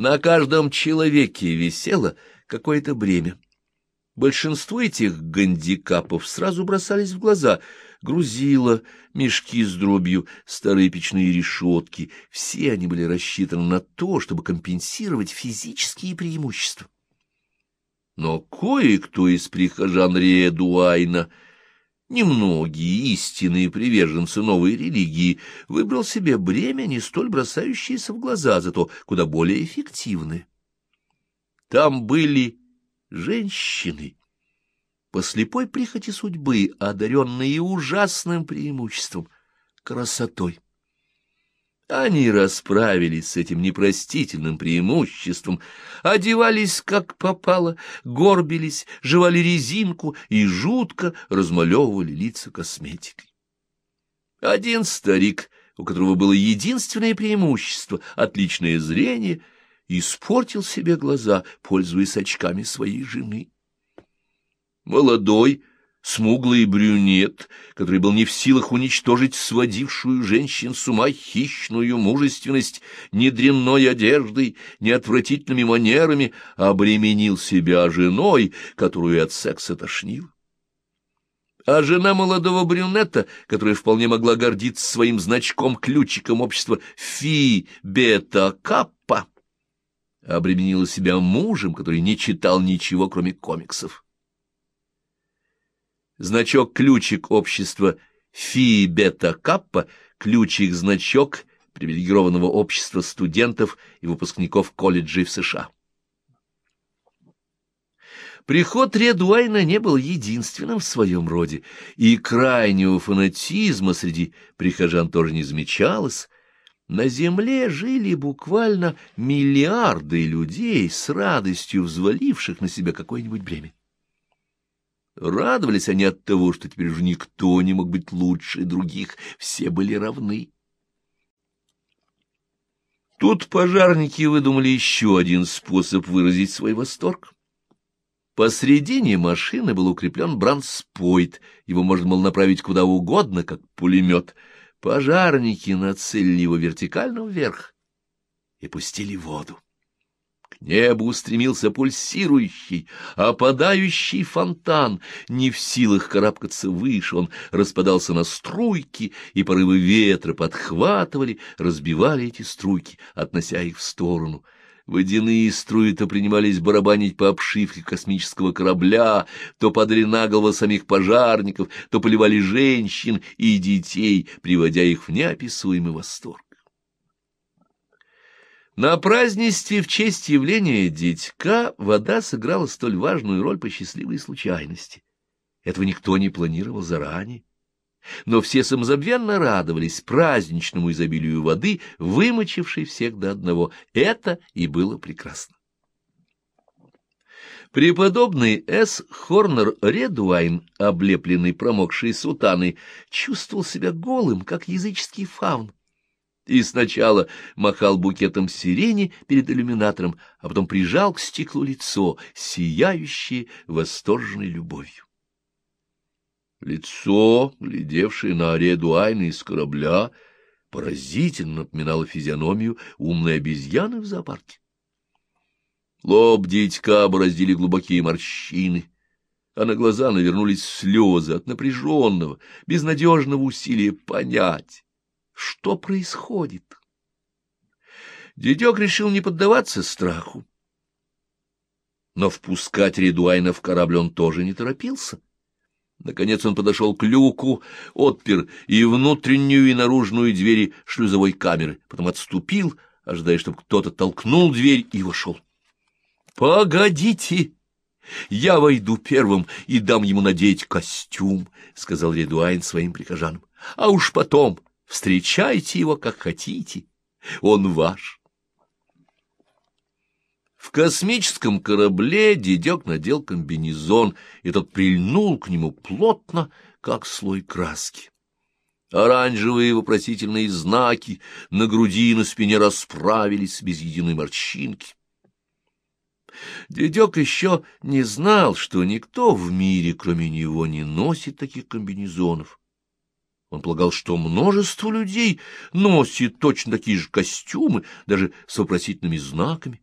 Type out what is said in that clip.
На каждом человеке висело какое-то бремя. Большинство этих гандикапов сразу бросались в глаза. Грузила, мешки с дробью, старые печные решетки — все они были рассчитаны на то, чтобы компенсировать физические преимущества. Но кое-кто из прихожан Редуайна, немногие истинные приверженцы новой религии, выбрал себе бремя, не столь бросающееся в глаза, зато куда более эффективное. Там были женщины, по слепой прихоти судьбы, одаренные ужасным преимуществом — красотой. Они расправились с этим непростительным преимуществом, одевались как попало, горбились, жевали резинку и жутко размалевывали лица косметикой. Один старик, у которого было единственное преимущество — отличное зрение — испортил себе глаза, пользуясь очками своей жены. Молодой, смуглый брюнет, который был не в силах уничтожить сводившую женщин с ума хищную мужественность ни дрянной одеждой, ни отвратительными манерами, обременил себя женой, которую от секса тошнил. А жена молодого брюнета, которая вполне могла гордиться своим значком-ключиком общества «Фи Бета Каппа», обременила себя мужем, который не читал ничего, кроме комиксов. Значок-ключик общества Фи Бета Каппа, ключик-значок привилегированного общества студентов и выпускников колледжей в США. Приход Редуайна не был единственным в своем роде, и крайнего фанатизма среди прихожан тоже не замечалось, на земле жили буквально миллиарды людей, с радостью взваливших на себя какое-нибудь бремя. Радовались они от того, что теперь уже никто не мог быть лучше других, все были равны. Тут пожарники выдумали еще один способ выразить свой восторг. Посредине машины был укреплен бранспойт, его можно было направить куда угодно, как пулемет — Пожарники нацелили его вертикально вверх и пустили воду. Небу устремился пульсирующий, опадающий фонтан. Не в силах карабкаться выше, он распадался на струйки, и порывы ветра подхватывали, разбивали эти струйки, относя их в сторону — Водяные струи то принимались барабанить по обшивке космического корабля, то падали на голову самих пожарников, то поливали женщин и детей, приводя их в неописуемый восторг. На празднестве в честь явления дитька вода сыграла столь важную роль по счастливой случайности. Этого никто не планировал заранее но все самозабвенно радовались праздничному изобилию воды, вымочившей всех до одного. Это и было прекрасно. Преподобный С. Хорнер Редуайн, облепленный промокшей сутаной, чувствовал себя голым, как языческий фаун. И сначала махал букетом сирени перед иллюминатором, а потом прижал к стеклу лицо, сияющее восторженной любовью. Лицо, глядевшее на ареду из корабля, поразительно напоминало физиономию умной обезьяны в зоопарке. Лоб дитька бороздили глубокие морщины, а на глаза навернулись слезы от напряженного, безнадежного усилия понять, что происходит. Дедек решил не поддаваться страху, но впускать Редуайна в корабль он тоже не торопился. Наконец он подошел к люку, отпер и внутреннюю, и наружную двери шлюзовой камеры, потом отступил, ожидая, чтобы кто-то толкнул дверь, и вошел. — Погодите! Я войду первым и дам ему надеть костюм, — сказал Редуайн своим прихожанам. — А уж потом встречайте его, как хотите. Он ваш. В космическом корабле дедек надел комбинезон, и тот прильнул к нему плотно, как слой краски. Оранжевые вопросительные знаки на груди и на спине расправились без единой морщинки. Дедек еще не знал, что никто в мире, кроме него, не носит таких комбинезонов. Он полагал, что множество людей носит точно такие же костюмы, даже с вопросительными знаками.